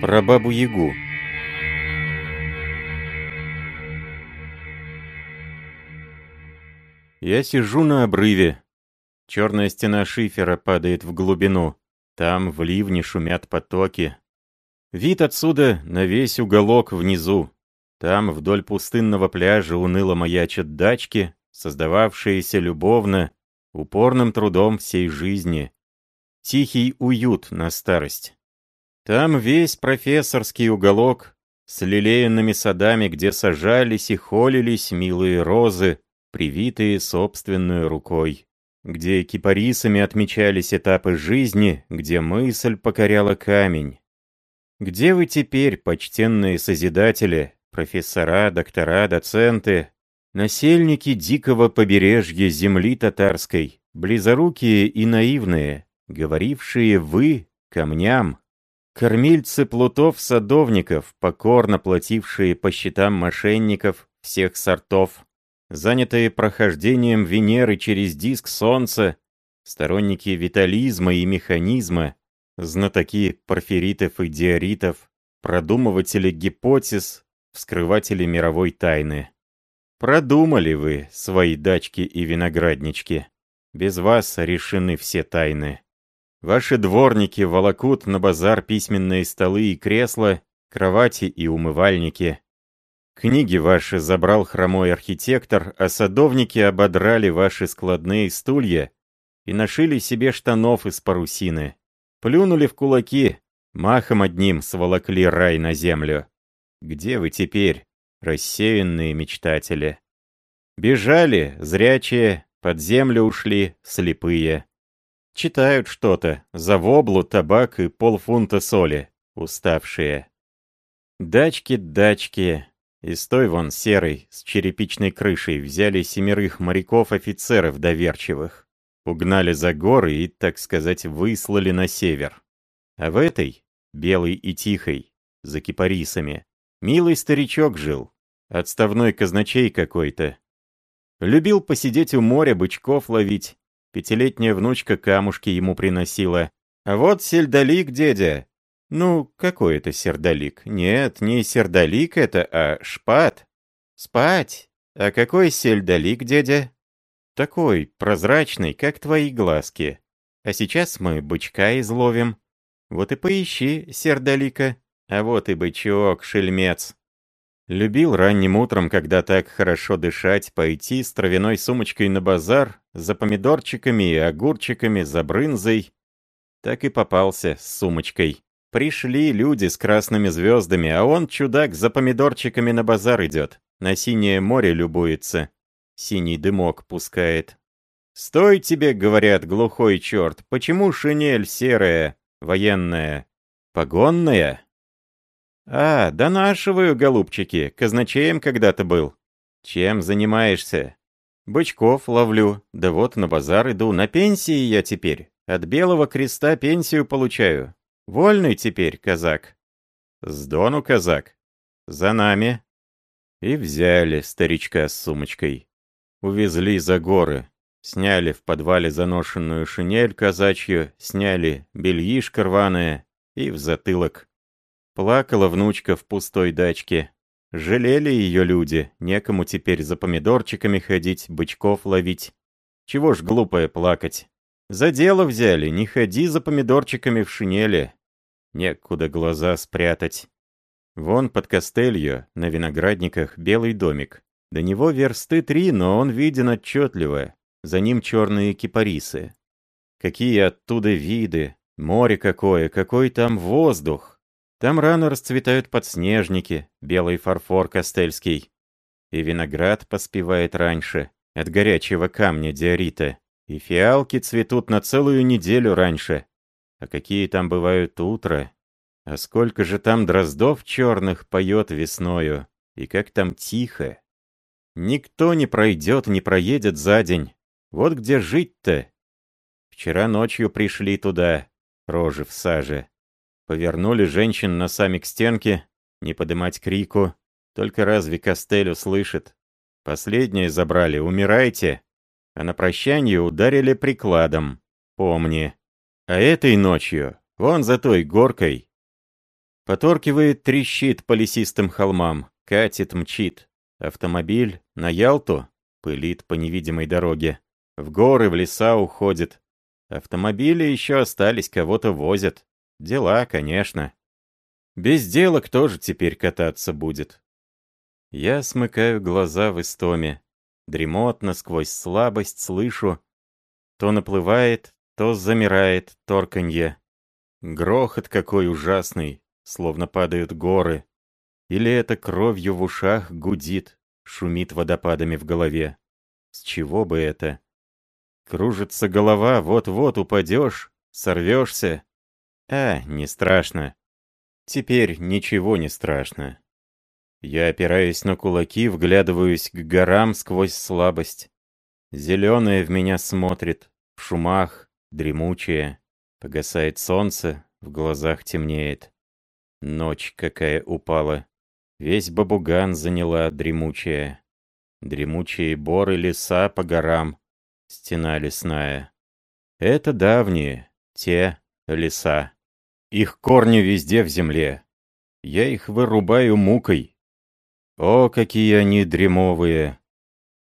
Про бабу-ягу. Я сижу на обрыве. Черная стена шифера падает в глубину. Там в ливне шумят потоки. Вид отсюда на весь уголок внизу. Там вдоль пустынного пляжа уныло маячат дачки, создававшиеся любовно, упорным трудом всей жизни. Тихий уют на старость. Там весь профессорский уголок с лилеянными садами, где сажались и холились милые розы, привитые собственной рукой. Где кипарисами отмечались этапы жизни, где мысль покоряла камень. Где вы теперь, почтенные созидатели, профессора, доктора, доценты, насельники дикого побережья земли татарской, близорукие и наивные, говорившие «вы» камням, Кормильцы плутов-садовников, покорно платившие по счетам мошенников всех сортов, занятые прохождением Венеры через диск Солнца, сторонники витализма и механизма, знатоки порфиритов и диоритов, продумыватели гипотез, вскрыватели мировой тайны. Продумали вы свои дачки и винограднички. Без вас решены все тайны. Ваши дворники волокут на базар письменные столы и кресла, кровати и умывальники. Книги ваши забрал хромой архитектор, а садовники ободрали ваши складные стулья и нашили себе штанов из парусины. Плюнули в кулаки, махом одним сволокли рай на землю. Где вы теперь, рассеянные мечтатели? Бежали, зрячие, под землю ушли, слепые. Читают что-то, за воблу, табак и полфунта соли, уставшие. Дачки, дачки. Из той вон серой, с черепичной крышей, взяли семерых моряков-офицеров доверчивых. Угнали за горы и, так сказать, выслали на север. А в этой, белой и тихой, за кипарисами, милый старичок жил, отставной казначей какой-то. Любил посидеть у моря, бычков ловить, Пятилетняя внучка камушки ему приносила. «А вот сердолик, дядя!» «Ну, какой это сердолик? Нет, не сердолик это, а шпат!» «Спать! А какой сельдолик, дядя?» «Такой, прозрачный, как твои глазки. А сейчас мы бычка изловим. Вот и поищи, сердолика. А вот и бычок, шельмец!» Любил ранним утром, когда так хорошо дышать, пойти с травяной сумочкой на базар, за помидорчиками и огурчиками, за брынзой. Так и попался с сумочкой. Пришли люди с красными звездами, а он, чудак, за помидорчиками на базар идет. На синее море любуется. Синий дымок пускает. «Стой тебе!» — говорят, глухой черт. «Почему шинель серая, военная? Погонная?» «А, донашиваю, голубчики, казначеем когда-то был. Чем занимаешься?» «Бычков ловлю, да вот на базар иду, на пенсии я теперь. От Белого Креста пенсию получаю. Вольный теперь, казак». «С дону, казак. За нами». И взяли старичка с сумочкой. Увезли за горы. Сняли в подвале заношенную шинель казачью, сняли бельишко рваное и в затылок. Плакала внучка в пустой дачке. Жалели ее люди, некому теперь за помидорчиками ходить, бычков ловить. Чего ж глупое плакать? За дело взяли, не ходи за помидорчиками в шинели. Некуда глаза спрятать. Вон под костелью, на виноградниках, белый домик. До него версты три, но он виден отчетливо. За ним черные кипарисы. Какие оттуда виды, море какое, какой там воздух. Там рано расцветают подснежники, белый фарфор костельский. И виноград поспевает раньше, от горячего камня диорита. И фиалки цветут на целую неделю раньше. А какие там бывают утра? А сколько же там дроздов черных поет весною? И как там тихо. Никто не пройдет, не проедет за день. Вот где жить-то? Вчера ночью пришли туда, рожи в саже. Повернули женщин носами к стенке, не подымать крику. Только разве Костель услышит? Последнее забрали, умирайте. А на прощание ударили прикладом. Помни. А этой ночью, вон за той горкой. Поторкивает, трещит по лесистым холмам, катит, мчит. Автомобиль на Ялту пылит по невидимой дороге. В горы, в леса уходит. Автомобили еще остались, кого-то возят. Дела, конечно. Без дела кто же теперь кататься будет? Я смыкаю глаза в истоме. Дремотно, сквозь слабость слышу. То наплывает, то замирает торканье. Грохот какой ужасный, словно падают горы. Или это кровью в ушах гудит, шумит водопадами в голове. С чего бы это? Кружится голова, вот-вот упадешь, сорвешься. А, не страшно. Теперь ничего не страшно. Я опираюсь на кулаки, вглядываюсь к горам сквозь слабость. Зеленое в меня смотрит, в шумах, дремучее. Погасает солнце, в глазах темнеет. Ночь какая упала. Весь бабуган заняла дремучая. Дремучие боры леса по горам. Стена лесная. Это давние, те леса. Их корни везде в земле. Я их вырубаю мукой. О, какие они дремовые!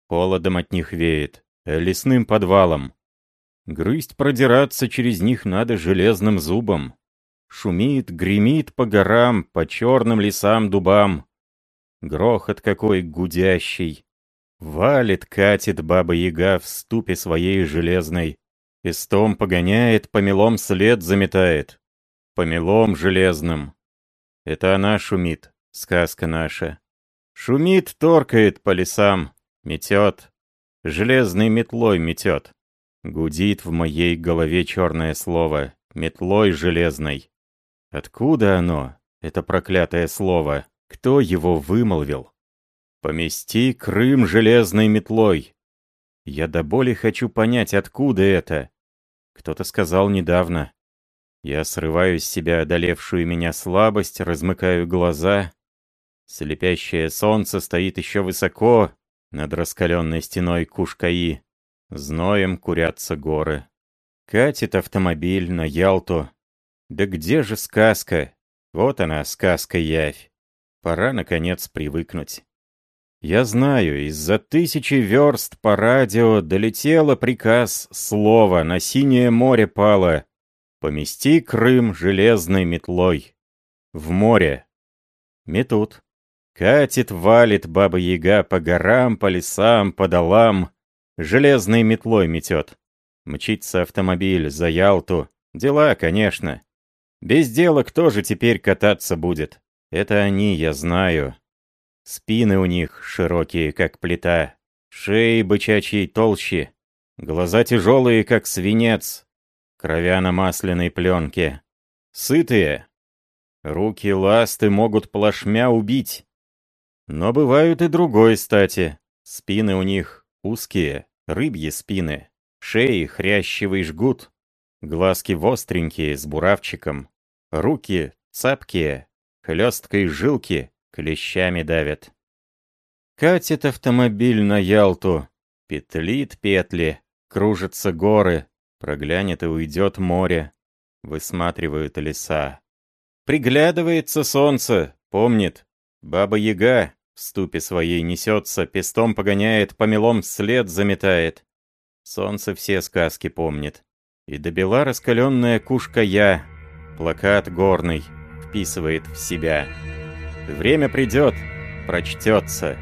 Холодом от них веет, лесным подвалом. Грызть, продираться через них надо железным зубом. Шумит, гремит по горам, по черным лесам дубам. Грохот какой гудящий. Валит, катит баба-яга в ступе своей железной. Пестом погоняет, помелом след заметает. Помелом железным. Это она шумит, сказка наша. Шумит, торкает по лесам, метет. Железной метлой метет. Гудит в моей голове черное слово, метлой железной. Откуда оно, это проклятое слово? Кто его вымолвил? Помести Крым железной метлой. Я до боли хочу понять, откуда это. Кто-то сказал недавно. Я срываю с себя одолевшую меня слабость, размыкаю глаза. Слепящее солнце стоит еще высоко над раскаленной стеной Кушкаи. Зноем курятся горы. Катит автомобиль на Ялту. Да где же сказка? Вот она, сказка-явь. Пора, наконец, привыкнуть. Я знаю, из-за тысячи верст по радио долетело приказ слова на синее море пало. Помести Крым железной метлой. В море. Метут. Катит, валит баба-яга по горам, по лесам, по долам. Железной метлой метет. Мчится автомобиль за Ялту. Дела, конечно. Без дела кто же теперь кататься будет? Это они, я знаю. Спины у них широкие, как плита. Шеи бычачьей толще. Глаза тяжелые, как свинец. Кровя на масляной пленке. Сытые. Руки ласты могут плашмя убить. Но бывают и другой стати. Спины у них узкие, рыбьи спины, шеи хрящевый жгут, глазки востренькие, с буравчиком, руки цапкие, хлесткой жилки, клещами давят. Катит автомобиль на Ялту, петлит петли, кружатся горы, проглянет и уйдет море, высматривают леса. Приглядывается солнце, помнит, баба-яга в ступе своей несется, пестом погоняет, помелом след заметает. Солнце все сказки помнит. И добила раскаленная кушка я, плакат горный, вписывает в себя. Время придет, прочтется,